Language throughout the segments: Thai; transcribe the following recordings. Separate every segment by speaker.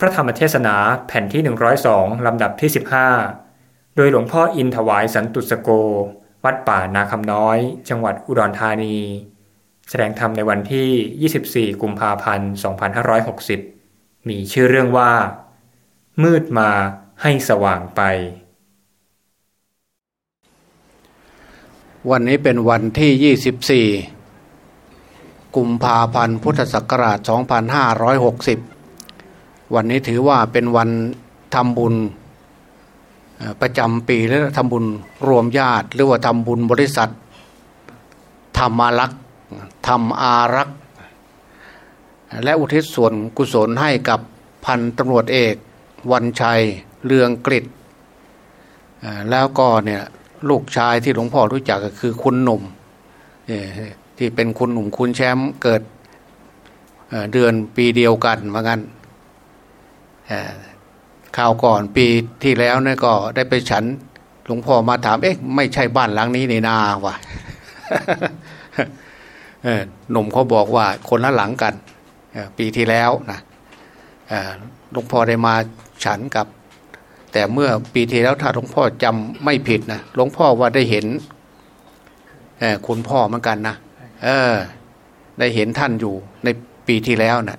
Speaker 1: พระธรรมเทศนาแผ่นที่ 102 ลำดับที่ 15 โดยหลวงพ่ออินถวายสันตุสโก วัดป่านาคำน้อย จังหวัดอุดรธานี แสดงธรรมในวันที่ 24 กุมภาพันธ์ 2560 มีชื่อเรื่องว่า มืดมาให้สว่างไป
Speaker 2: วันนี้เป็นวันที่ 24 กุมภาพันธ์ พุทธศักราช 2560 วันนี้ถือว่าเป็นวันทำบุญประจำปีและทำบุญรวมญาติ หรือว่าทำบุญบริษัทธรรมารักษ์ธรรมอารักษ์และอุทิศส่วนกุศลให้กับพันตำรวจเอกวันชัยเรืองกฤษแล้วก็เนี่ยลูกชายที่หลวงพ่อรู้จักก็คือคุณหนุ่มที่เป็นคุณหนุ่มคุณแชมป์เกิดเดือนปีเดียวกันเหมือนกัน ข่าวก่อนปีที่แล้วเนี่ยก็ได้ไปฉันหลวงพ่อมาถาม เอ๊ะไม่ใช่บ้านหลังนี้ในนาวะหนุ่มเขาบอกว่าคนละหลังกันปีที่แล้วนะหลวงพ่อได้มาฉันกับ แต่เมื่อปีที่แล้วถ้าหลวงพ่อจำไม่ผิดนะหลวงพ่อว่าได้เห็นคุณพ่อเหมือนกันนะเออ ได้เห็นท่านอยู่ในปีที่แล้วนะ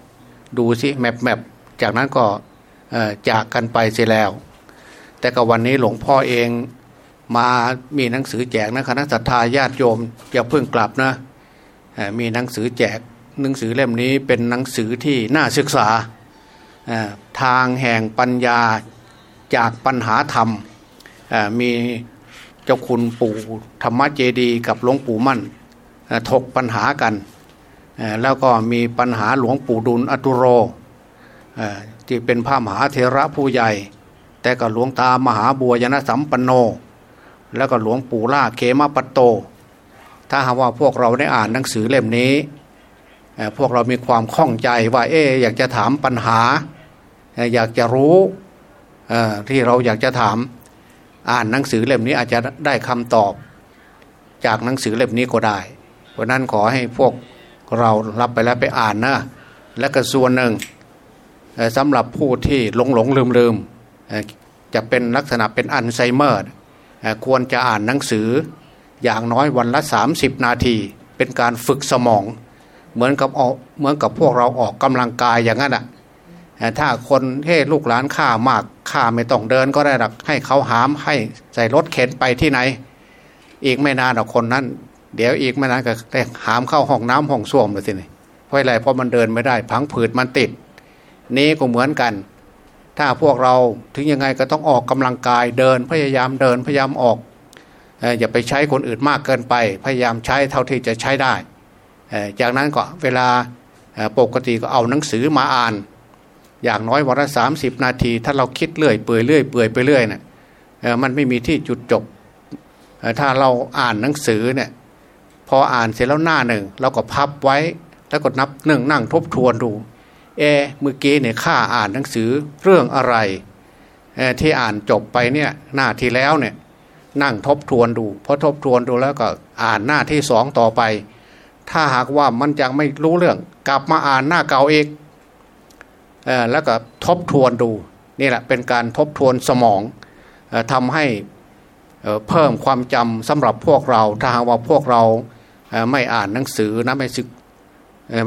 Speaker 2: ดูสิแมปแมปจากนั้นก็ จากกันไปเสียแล้ว แต่ก็วันนี้หลวงพ่อเองมามีหนังสือแจกนะคณะสัตยาญาติโยมอย่าเพิ่งกลับนะมีหนังสือแจกหนังสือเล่มนี้เป็นหนังสือที่น่าศึกษาทางแห่งปัญญาจากปัญหาธรรมมีเจ้าคุณปู่ธรรมเจดีกับหลวงปู่มั่นถกปัญหากัน แล้วก็มีปัญหาหลวงปู่ดุลอตุโร ที่เป็นพระมหาเทระผู้ใหญ่ แต่ก็หลวงตามหาบัวยนสัมปันโน แล้วก็หลวงปู่ล่าเคมาปโต ถ้าหากว่าพวกเราได้อ่านหนังสือเล่มนี้ พวกเรามีความข้องใจว่าเอ๊อยากจะถามปัญหา อยากจะรู้ที่เราอยากจะถามอ่านหนังสือเล่มนี้อาจจะได้คำตอบ จากหนังสือเล่มนี้ก็ได้ เพราะนั้นขอให้พวกเรารับไปแล้วไปอ่านนะและก็ส่วนหนึ่ง สำหรับผู้ที่หลงหลงลืมลืมจะเป็นลักษณะเป็นอัลไซเมอร์ควรจะอ่านหนังสืออย่างน้อยวันละ 30 นาที เป็นการฝึกสมอง เหมือนกับออกเหมือนกับพวกเราออกกำลังกายอย่างนั้นอะถ้าคนเฮ้ลูกหลานข้ามากข้าไม่ต้องเดินก็ได้หรอกให้เขาหามให้ใส่รถเข็นไปที่ไหน อีกไม่นานหรอกคนนั้น เดี๋ยวอีกไม่นานก็ได้หามเข้าห้องน้ำห้องส้วมเลยสินี่เพราะอะไรเพราะมันเดินไม่ได้ พังผืดมันติด นี้ก็เหมือนกัน ถ้าพวกเราถึงยังไงก็ต้องออกกำลังกายเดินพยายามเดินพยายามออกอย่าไปใช้คนอื่นมากเกินไป พยายามใช้เท่าที่จะใช้ได้ จากนั้นก็เวลาปกติก็เอาหนังสือมาอ่าน อย่างน้อยวันละสามสิบนาที ถ้าเราคิดเรื่อยเปื่อยเรื่อยเปื่อยไปเรื่อยเนะี่ยมันไม่มีที่จุดจบ ถ้าเราอ่านหนังสือเนี่ยพออ่านเสร็จแล้วหน้าหนึ่งเราก็พับไว้แล้วก็นับหนึ่งนั่งทบทวนดู เอเมื่อกี้เนี่ยข้าอ่านหนังสือเรื่องอะไรที่อ่านจบไปเนี่ยหน้าที่แล้วเนี่ยนั่งทบทวนดูพอทบทวนดูแล้วก็อ่านหน้าที่สองต่อไป ถ้าหากว่ามันยังไม่รู้เรื่อง กลับมาอ่านหน้าเก่าเองแล้วก็ทบทวนดูนี่แหละเป็นการทบทวนสมองทำให้เพิ่มความจำสำหรับพวกเรา ถ้าหากว่าพวกเราไม่อ่านหนังสือนะไม่ศึก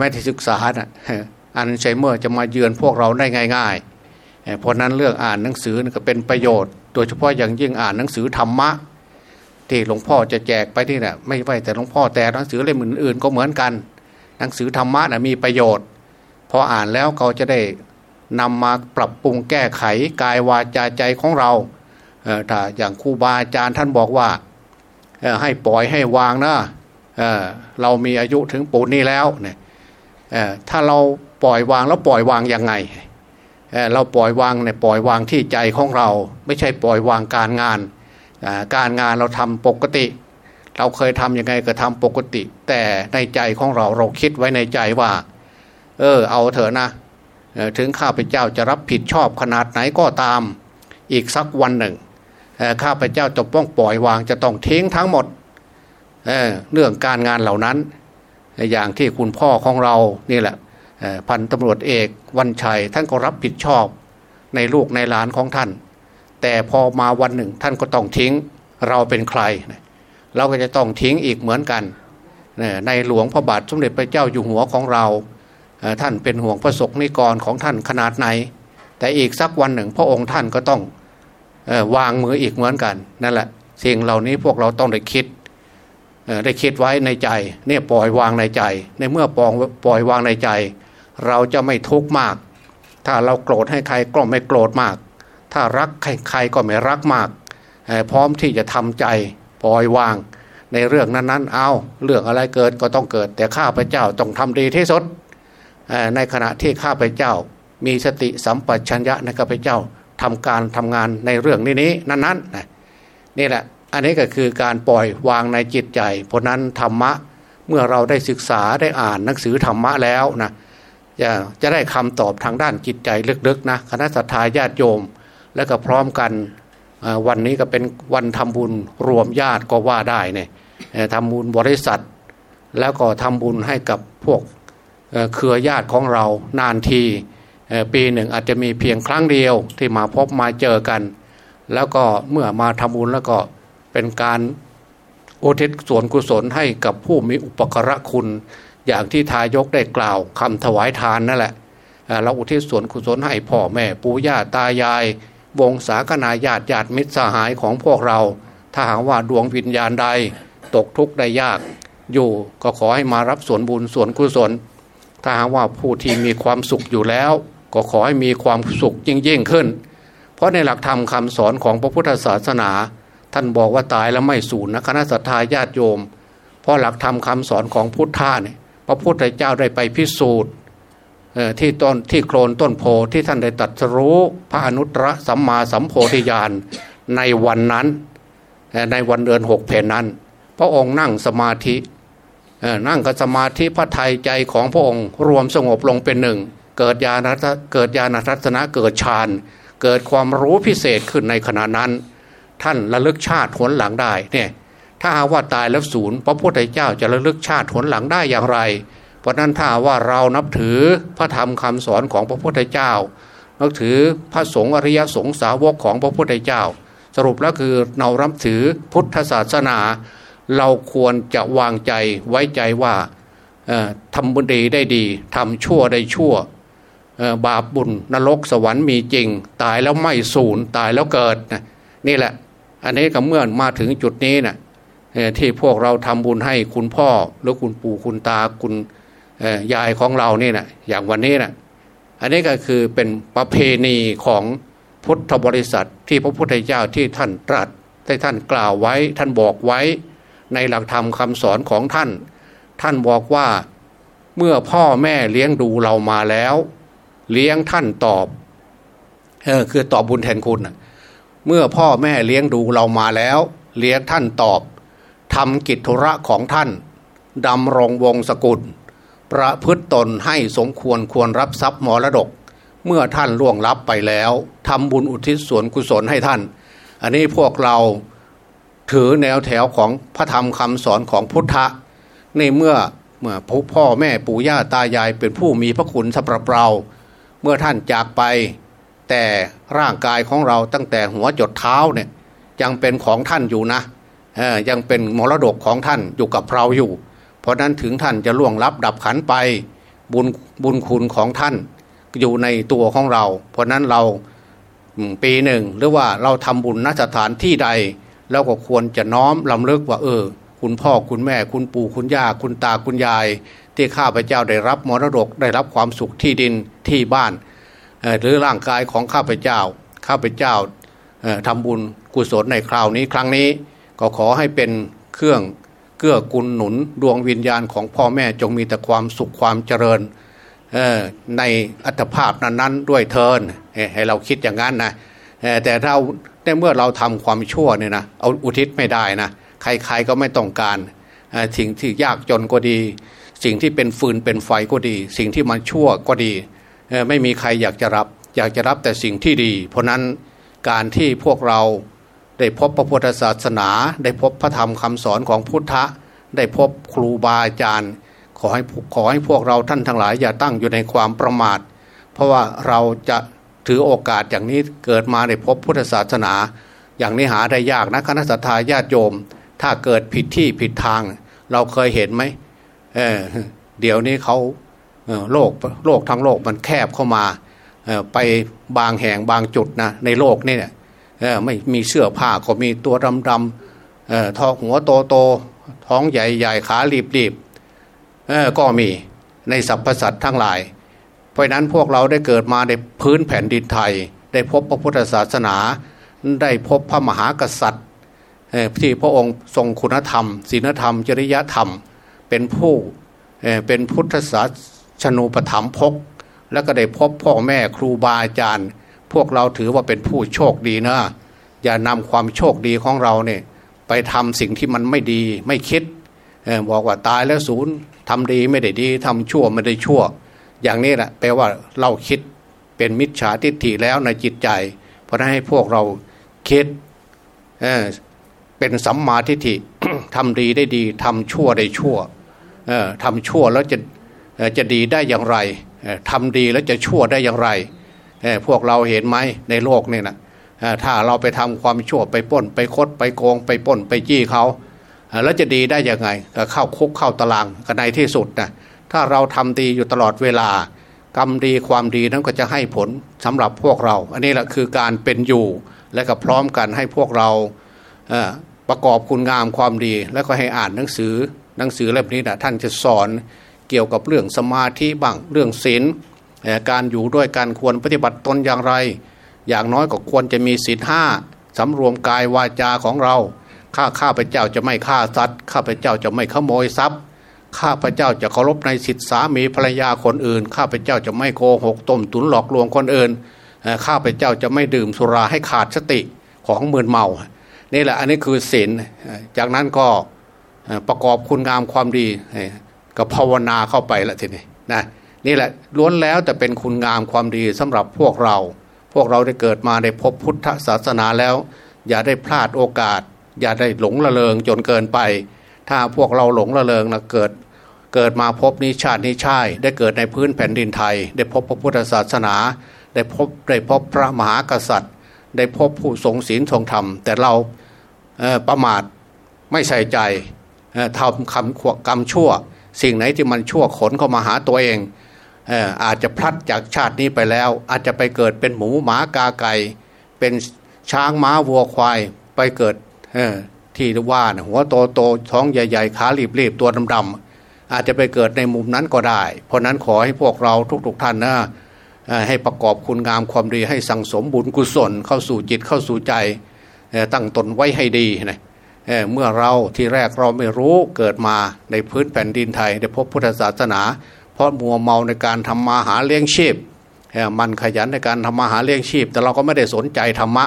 Speaker 2: ไม่ได้ศึกษานะ อันไซเมอร์จะมาเยือนพวกเราได้ง่าย ๆ เพราะนั้นเรื่องอ่านหนังสือก็เป็นประโยชน์ โดยเฉพาะอย่างยิ่งอ่านหนังสือธรรมะ ที่หลวงพ่อจะแจกไปที่นี่ะไม่ไว้แต่หลวงพ่อแต่หนังสือเล่มอื่นๆก็เหมือนกัน หนังสือธรรมะนะมีประโยชน์พออ่านแล้วเขาจะได้นำมาปรับปรุงแก้ไขกายวาจาใจของเราถ้าอย่างครูบาอาจารย์ท่านบอกว่าให้ปล่อยให้วางนะเเรามีอายุถึงปูนนี้แล้วเนี่ย ถ้าเราปล่อยวางแล้วปล่อยวางยังไงเเราปล่อยวางเนี่ยปล่อยวางที่ใจของเรา ไม่ใช่ปล่อยวางการงาน การงานเราทำปกติ เราเคยทำยังไงก็ทำปกติ แต่ในใจของเราเราคิดไว้ในใจว่า เออเอาเถอะนะถึงข้าพเจ้าจะรับผิดชอบขนาดไหนก็ตาม อีกสักวันหนึ่งข้าพเจ้าจะต้องปล่อยวางจะต้องทิ้งทั้งหมดเรื่องการงานเหล่านั้น อย่างที่คุณพ่อของเรานี่แหละพันตำรวจเอกวันชัยท่านก็รับผิดชอบในลูกในหลานของท่าน แต่พอมาวันหนึ่งท่านก็ต้องทิ้งเราเป็นใคร เราก็จะต้องทิ้งอีกเหมือนกัน ในหลวงพระบาทสมเด็จพระเจ้าอยู่หัวของเรา ท่านเป็นห่วงพระศกนิกรของท่านขนาดไหน แต่อีกสักวันหนึ่งพระองค์ท่านก็ต้องวางมืออีกเหมือนกันนั่นแหละสิ่งเหล่านี้พวกเราต้องได้คิด ได้คิดไว้ในใจเนี่ยปล่อยวางในใจ ในเมื่อปล่อยปล่อยวางในใจ เราจะไม่ทุกข์มาก ถ้าเราโกรธให้ใครก็ไม่โกรธมาก ถ้ารักใครใครก็ไม่รักมาก พร้อมที่จะทำใจปล่อยวาง ในเรื่องนั้นๆ เอาเรื่องอะไรเกิดก็ต้องเกิด แต่ข้าพเจ้าต้องทำดีที่สุดในขณะที่ข้าพเจ้า มีสติสัมปชัญญะในข้าพเจ้าทำการทำงานในเรื่องนี้นี้นั้นๆนี่แหละ อันนี้ก็คือการปล่อยวางในจิตใจ เพราะนั้นธรรมะเมื่อเราได้ศึกษาได้อ่านหนังสือธรรมะแล้วนะจะจะได้คำตอบทางด้านจิตใจลึกๆนะคณะสัตยาญาติโยม และก็พร้อมกันวันนี้ก็เป็นวันทำบุญรวมญาติก็ว่าได้เนี่ยทำบุญบริษัท แล้วก็ทำบุญให้กับพวกเครือญาติของเรานานทีปีหนึ่งอาจจะมีเพียงครั้งเดียวที่มาพบมาเจอกัน แล้วก็เมื่อมาทำบุญแล้วก็ เป็นการอุทิศส่วนกุศลให้กับผู้มีอุปกระคุณ อย่างที่ทายกได้กล่าวคำถวายทานนั่นแหละเราอุทิศส่วนกุศลให้พ่อแม่ปู่ย่าตายาย วงศาคณาญาติญาติมิตรสหายของพวกเรา ถ้าหากว่าดวงวิญญาณใดตกทุกข์ได้ยาก อยู่ก็ขอให้มารับส่วนบุญส่วนกุศล ถ้าหากว่าผู้ที่มีความสุขอยู่แล้ว ก็ขอให้มีความสุขยิ่งยิ่งขึ้น เพราะในหลักธรรมคำสอนของพระพุทธศาสนา ท่านบอกว่าตายแล้วไม่สูญนะคณะสัตยาญาติโยม เพราะหลักธรรมคาสอนของพุทธะเนี่ยพระพุทธเจ้าได้ไปพิสูจน์ที่ต้นที่โคลนต้นโพที่ท่านได้ตัดรู้พระอนุตตรสัมมาสัมโพธิญาณในวันนั้นในวันเดือนหกเพนนั้น พระองค์นั่งสมาธินั่งกับสมาธิพระไทยใจของพระองค์รวมสงบลงเป็นหนึ่ง เกิดญาณเกิดญาณทัศนะเกิดฌานเกิดความรู้พิเศษขึ้นในขณะนั้น ท่านระลึกชาติผลหลังได้เนี่ยถ้าหาว่าตายแล้วศูนย์พระพุทธเจ้าจะระลึกชาติผลหลังได้อย่างไร เพราะนั้นถ้าว่าเรานับถือพระธรรมคำสอนของพระพุทธเจ้า นับถือพระสงฆ์อริยสงสาวกของพระพุทธเจ้า สรุปแล้วคือเรารับถือพุทธศาสนา เราควรจะวางใจไว้ใจว่าทำบุญดีได้ดีทำชั่วได้ชั่วบาปบุญนรกสวรรค์มีจริง ตายแล้วไม่สูญตายแล้วเกิดนี่แหละ อันนี้ก็เมื่อมาถึงจุดนี้นะที่พวกเราทำบุญให้คุณพ่อหรือคุณปู่คุณตาคุณยายของเรานี่นะอย่างวันนี้นะอันนี้ก็คือเป็นประเพณีของพุทธบริษัทที่พระพุทธเจ้าที่ท่านตรัสที่ท่านกล่าวไว้ท่านบอกไว้ในหลักธรรมคำสอนของท่าน ท่านบอกว่าเมื่อพ่อแม่เลี้ยงดูเรามาแล้ว เลี้ยงท่านตอบเออคือตอบบุญแทนคุณนะ เมื่อพ่อแม่เลี้ยงดูเรามาแล้ว เลี้ยงท่านตอบทำกิจธุระของท่านดำรงวงศกุล ประพฤตตนให้สมควรควรรับทรัพย์มรดก เมื่อท่านล่วงลับไปแล้วทำบุญอุทิศส่วนกุศลให้ท่าน อันนี้พวกเราถือแนวแถวของพระธรรมคำสอนของพุทธะ ในเมื่อเมื่อพ่อแม่ปู่ย่าตายายเป็นผู้มีพระคุณสำหรับเรา เมื่อท่านจากไป แต่ร่างกายของเราตั้งแต่หัวจดเท้าเนี่ยยังเป็นของท่านอยู่นะยังเป็นมรดกของท่านอยู่กับเราอยู่ เพราะนั้นถึงท่านจะล่วงลับดับขันไปบุญบุญคุณของท่านอยู่ในตัวของเรา เพราะนั้นเราปีหนึ่งหรือว่าเราทำบุญนสถานที่ใดแล้วก็ควรจะน้อมลำลึกว่าเออ คุณพ่อคุณแม่คุณปู่คุณย่าคุณตาคุณยาย ที่ข้าพเจ้าได้รับมรดกได้รับความสุขที่ดินที่บ้าน หรือร่างกายของข้าพเจ้า ข้าพเจ้าทำบุญกุศลในคราวนี้ครั้งนี้ ก็ขอให้เป็นเครื่องเกื้อกูลหนุนดวงวิญญาณของพ่อแม่จงมีแต่ความสุขความเจริญในอัตภาพนั้นๆ ด้วยเทินให้เราคิดอย่างนั้นนะแต่เราแต่เมื่อเราทำความชั่วเนี่ยนะเอาอุทิศไม่ได้นะใครๆก็ไม่ต้องการสิ่งที่ยากจนก็ดี สิ่งที่เป็นฟืนเป็นไฟก็ดี สิ่งที่มันชั่วก็ดี ไม่มีใครอยากจะรับ อยากจะรับแต่สิ่งที่ดี เพราะนั้นการที่พวกเราได้พบพระพุทธศาสนา ได้พบพระธรรมคำสอนของพุทธะ ได้พบครูบาอาจารย์ ขอให้ขอให้พวกเราท่านทั้งหลายอย่าตั้งอยู่ในความประมาท เพราะว่าเราจะถือโอกาสอย่างนี้เกิดมาในพบพุทธศาสนา อย่างนี้หาได้ยากนะคณะสัตยาญาติโยม ถ้าเกิดผิดที่ผิดทาง เราเคยเห็นไหมเเดี๋ยวนี้เขา โลกโลกทั้งโลกมันแคบเข้ามาไปบางแห่งบางจุดนะในโลกนี่เนี่ยไม่มีเสื้อผ้าก็มีตัวดำดำท้องหัวโตโตท้องใหญ่ใหญ่ขารีบรีบก็มีในสรรพสัตว์ทั้งหลาย เพราะนั้นพวกเราได้เกิดมาในพื้นแผ่นดินไทย ได้พบพระพุทธศาสนา ได้พบพระมหากษัตริย์ที่พระองค์ทรงคุณธรรมศีลธรรม จริยธรรม เป็นผู้เป็นพุทธศาส นูปถัมภกแล้วก็ได้พบพ่อแม่ครูบาอาจารย์ พวกเราถือว่าเป็นผู้โชคดีนะ อย่านำความโชคดีของเราเนี่ยไปทำสิ่งที่มันไม่ดีไม่คิดบอกว่าตายแล้วศูนย์ทำดีไม่ได้ดีทำชั่วไม่ได้ชั่ว อย่างนี้แหละแปลว่าเราคิดเป็นมิจฉาทิฏฐิแล้วในจิตใจ เพราะนั้นให้พวกเราคิดเเป็นสัมมาทิฏฐิทำดีได้ดีทำชั่วได้ชั่วทำชั่วแล้วจะ จะดีได้อย่างไรทำดีแล้วจะชั่วได้อย่างไร พวกเราเห็นไหมในโลกนี่นะถ้าเราไปทำความชั่วไปป้น ไปคดไปโกง ไปป้นไปจี้เขาแล้วจะดีได้ยังไงเข้าคุกเข้าตารางกันในที่สุดนะถ้าเราทำดีอยู่ตลอดเวลากรรมดีความดีนั้นก็จะให้ผลสำหรับพวกเรา อันนี้แหละคือการเป็นอยู่ และก็พร้อมกันให้พวกเราประกอบคุณงามความดี แล้วก็ให้อ่านหนังสือหนังสือเล่มนี้นะท่านจะสอน เกี่ยวกับเรื่องสมาธิบ้างเรื่องศีลการอยู่ด้วยการควรปฏิบัติตนอย่างไร อย่างน้อยก็ควรจะมีศีลห้าสำรวมกายวาจาของเราข้าข้าพเจ้าจะไม่ฆ่าสัตว์ข้าพเจ้าจะไม่ขโมยทรัพย์ ข้าพเจ้าจะเคารพในสิทธิสามีภรรยาคนอื่น ข้าพเจ้าจะไม่โกหกต้มตุนหลอกลวงคนอื่นข้าพเจ้าจะไม่ดื่มสุราให้ขาดสติของมืนเมานี่แหละอันนี้คือศีลจากนั้นก็ประกอบคุณงามความดี ก็ภาวนาเข้าไปละทีนี้นะนี่แหละล้วนแล้วแต่เป็นคุณงามความดีสำหรับพวกเรา พวกเราได้เกิดมาได้พบพุทธศาสนาแล้ว อย่าได้พลาดโอกาส อย่าได้หลงละเลงจนเกินไป ถ้าพวกเราหลงละเลงนะเกิด เกิดมาพบนิชาตินิชายได้เกิดในพื้นแผ่นดินไทย ได้พบพระพุทธศาสนา ได้พบได้พบพระมหากษัตริย์ ได้พบผู้ทรงศีลทรงธรรม แต่เราประมาทไม่ใส่ใจทำคำขวกรรมชั่ว สิ่งไหนที่มันชั่วขนเข้ามาหาตัวเองเออาจจะพลัดจากชาตินี้ไปแล้ว อาจจะไปเกิดเป็นหมูหมากาไก่เป็นช้างม้าวัวควายไปเกิดที่ว่านะหัวโตโตท้องใหญ่ๆขารีบๆตัวดำๆอาจจะไปเกิดในมุมนั้นก็ได้ เพราะนั้นขอให้พวกเราทุกๆท่านนะให้ประกอบคุณงามความดีให้สั่งสมบุญกุศลเข้าสู่จิตเข้าสู่ใจตั้งตนไว้ให้ดีนะ เเมื่อเราที่แรกเราไม่รู้เกิดมาในพื้นแผ่นดินไทยได้พบพุทธศาสนา เพราะมัวเมาในการทำมาหาเลี้ยงชีพมันขยันในการทำมาหาเลี้ยงชีพ แต่เราก็ไม่ได้สนใจธรรมะ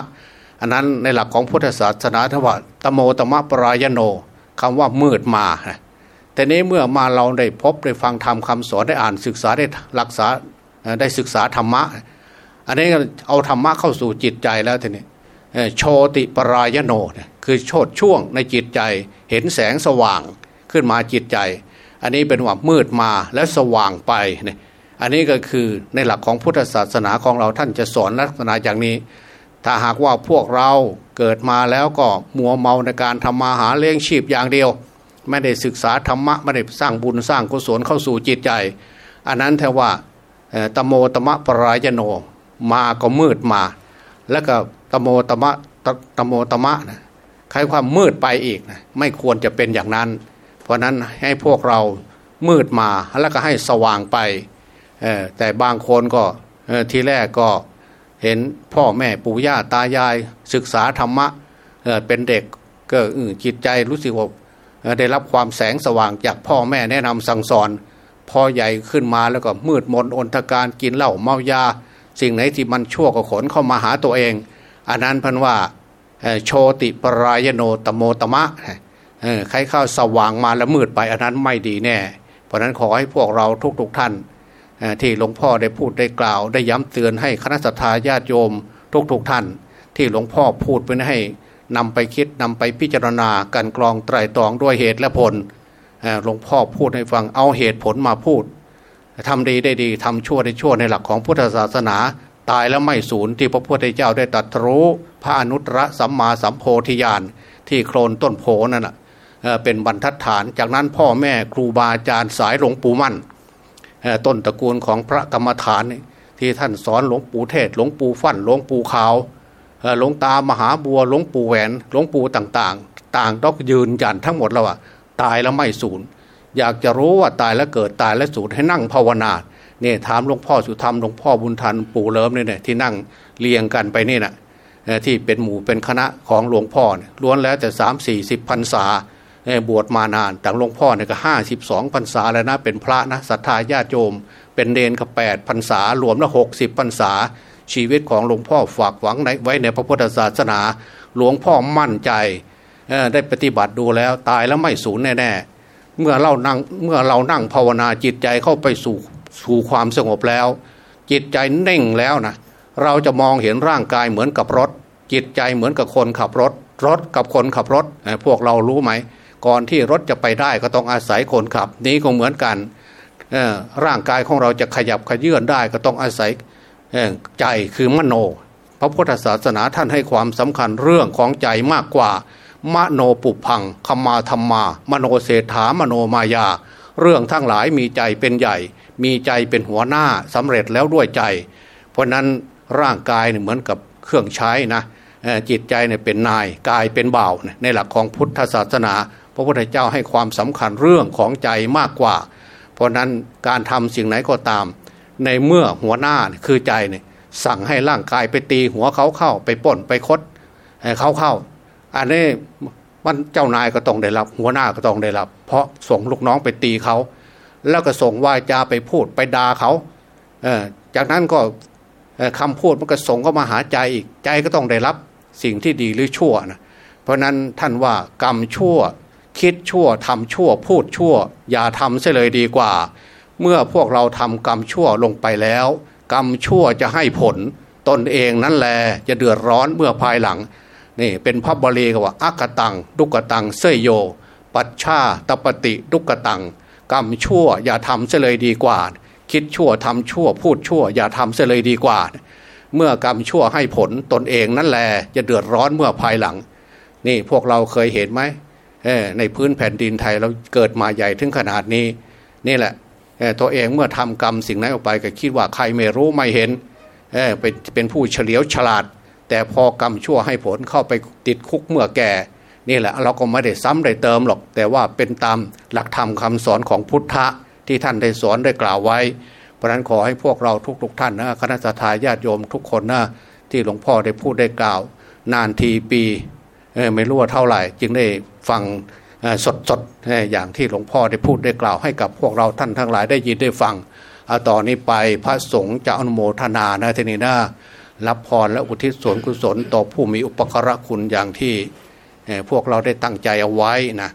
Speaker 2: อันนั้นในหลักของพุทธศาสนาทว่าตโมตมะปรายโนคำว่ามืดมาแต่นี้เมื่อมาเราได้พบได้ฟังธรรมคาสอนได้อ่านศึกษาได้รักษาได้ศึกษาธรรมะ อันนี้เอาธรรมะเข้าสู่จิตใจแล้วทีนี้โชติปรายโน คือโชดช่วงในจิตใจ เห็นแสงสว่างขึ้นมาจิตใจ อันนี้เป็นว่ามืดมาและสว่างไปเนี่ยอันนี้ก็คือในหลักของพุทธศาสนาของเราท่านจะสอนลักษณะอย่างนี้ ถ้าหากว่าพวกเราเกิดมาแล้วก็มัวเมาในการทำมาหาเลี้ยงชีพอย่างเดียว ไม่ได้ศึกษาธรรมะไม่ได้สร้างบุญสร้างกุศลเข้าสู่จิตใจ อันนั้นแทว่าตโมตมะปรายโนมาก็มืดมา แล้วก็ตโมตมะตโมตมะนะ ใครความมืดไปอีกนะไม่ควรจะเป็นอย่างนั้น เพราะนั้นให้พวกเรามืดมาแล้วก็ให้สว่างไปแต่บางคนก็ทีแรกก็เห็นพ่อแม่ปู่ย่าตายาย ศึกษาธรรมะเป็นเด็กก็จิตใจรู้สึกว่าได้รับความแสงสว่างจากพ่อแม่แนะนำสั่งสอน พอใหญ่ขึ้นมาแล้วก็มืดมนอนทการกินเหล้าเมายา สิ่งไหนที่มันชั่วก็ขนเข้ามาหาตัวเอง อันนั้นพันว่า โชติปรายโนตโมตมะใครเข้าสว่างมาแล้วมืดไปอันนั้นไม่ดีแน่ เพราะนั้นขอให้พวกเราทุกๆทท่าน ที่หลวงพ่อได้พูดได้กล่าว ได้ย้ำเตือนให้คณะสัตยาญาติโยมทุกๆทท่าน ที่หลวงพ่อพูดไปให้นำไปคิดนำไปพิจารณาการกรองไตรตรองด้วยเหตุและผลหลวงพ่อพูดให้ฟังเอาเหตุผลมาพูดทำดีได้ดีทำชั่วได้ชั่วในหลักของพุทธศาสนา ตายแล้วไม่สูญที่พระพุทธเจ้าได้ตรัสรู้พระอนุตตรสัมมาสัมโพธิญาณที่โคลนต้นโพนั่นนะเป็นบรรทัดฐาน จากนั้นพ่อแม่ครูบาอาจารย์สายหลวงปู่มั่นต้นตระกูลของพระกรรมฐานที่ท่านสอนหลวงปู่เทศหลวงปู่ฟั่นหลวงปู่ขาวหลวงตามหาบัวหลวงปู่แหวนหลวงปู่ต่างๆ ต่างต้องยืนยันทั้งหมดแล้วว่าตายแล้วไม่สูญอยากจะรู้ว่าตายแล้วเกิดตายแล้วสูญให้นั่งภาวนา เนี่ยถามหลวงพ่อสุธรรมหลวงพ่อบุญทันปู่เลิมเนี่ยที่นั่งเรียงกันไปนี่นะที่เป็นหมู่เป็นคณะของหลวงพ่อล้วนแล้วแต่สามสี่สิบพรรษาบวชมานานแต่หลวงพ่อเนี่ยก็ห้าสิบสองพรรษาแล้วนะเป็นพระนะศรัทธาญาติโยม เป็นเนนก็แปดพรรษารวมแล้วหกสิบพรรษา ชีวิตของหลวงพ่อฝากหวังไว้ในพระพุทธศาสนา หลวงพ่อมั่นใจได้ปฏิบัติดูแล้วตายแล้วไม่สูญแน่ๆเมื่อเรานั่งเมื่อเรานั่งภาวนาจิตใจเข้าไปสู่ สู่ความสงบแล้ว จิตใจเน่งแล้วนะเราจะมองเห็นร่างกายเหมือนกับรถ จิตใจเหมือนกับคนขับรถ รถกับคนขับรถพวกเรารู้ไหม ก่อนที่รถจะไปได้ก็ต้องอาศัยคนขับ นี้ก็เหมือนกันร่างกายของเราจะขยับขยื่นได้ก็ต้องอาศัยใจคือมโน พระพุทธศาสนาท่านให้ความสำคัญเรื่องของใจมากกว่ามโนปุพังคมาธรรมา มโนเศรษฐามโนมายา เรื่องทั้งหลายมีใจเป็นใหญ่ มีใจเป็นหัวหน้าสำเร็จแล้วด้วยใจ เพราะนั้นร่างกายเนี่ยเหมือนกับเครื่องใช้นะจิตใจเนี่ยเป็นนายกายเป็นเบาในหลักของพุทธศาสนา พระพุทธเจ้าให้ความสำคัญเรื่องของใจมากกว่า เพราะนั้นการทำสิ่งไหนก็ตาม ในเมื่อหัวหน้าคือใจเนี่ยสั่งให้ร่างกายไปตีหัวเขาเข้าไปป่นไปคดเขาเข้า อันนี้ มันเจ้านายก็ต้องได้รับ หัวหน้าก็ต้องได้รับ เพราะส่งลูกน้องไปตีเขา แล้วก็ส่งวาจาไปพูดไปด่าเขาเอจากนั้นก็คำพูดมันก็ส่งเขามาหาใจอีกใจก็ต้องได้รับสิ่งที่ดีหรือชั่วนะเพราะนั้นท่านว่ากรรมชั่ว คิดชั่วทำชั่ว พูดชั่ว อย่าทำเสียเลยดีกว่า เมื่อพวกเราทำกรรมชั่วลงไปแล้ว กรรมชั่วจะให้ผลตนเองนั่นแหละจะเดือดร้อนเมื่อภายหลัง นี่เป็นพระบาลีก็ว่าอักตังดุกตังเสยโย ปัชชาตปฏิดุกตัง กรรมชั่วอย่าทำเสเลยดีกว่า คิดชั่วทำชั่วพูดชั่ว อย่าทำเสเลยดีกว่า เมื่อกรรมชั่วให้ผลตนเองนั่นแหละจะเดือดร้อนเมื่อภายหลัง นี่พวกเราเคยเห็นไหมในพื้นแผ่นดินไทยเราเกิดมาใหญ่ถึงขนาดนี้ นี่แหละตัวเองเมื่อทำกรรมสิ่งนั้นออกไปก็คิดว่าใครไม่รู้ไม่เห็นเป็นเป็นผู้เฉลียวฉลาด แต่พอกรรมชั่วให้ผลเข้าไปติดคุกเมื่อแก่นี่แหละเราก็ไม่ได้ซ้ำได้เติมหรอก แต่ว่าเป็นตามหลักธรรมคาสอนของพุทธะที่ท่านได้สอนได้กล่าวไว้ เพราะนั้นขอให้พวกเราทุกๆทท่านนะคณะทาญาติโยมทุกคนนะที่หลวงพ่อได้พูดได้กล่าว นานทีปีไม่รู้ว่าเท่าไหร่ จึงได้ฟังสดๆอย่างที่หลวงพ่อได้พูดได้กล่าวให้กับพวกเราท่านทั้งหลายได้ยินได้ฟังต่อนนี้ไปพระสงฆ์จะอนุโมทนานะทีนี้นะ รับพรและอุทิศส่วนกุศลต่อผู้มีอุปการะคุณอย่างที่พวกเราได้ตั้งใจเอาไว้นะ